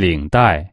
领带。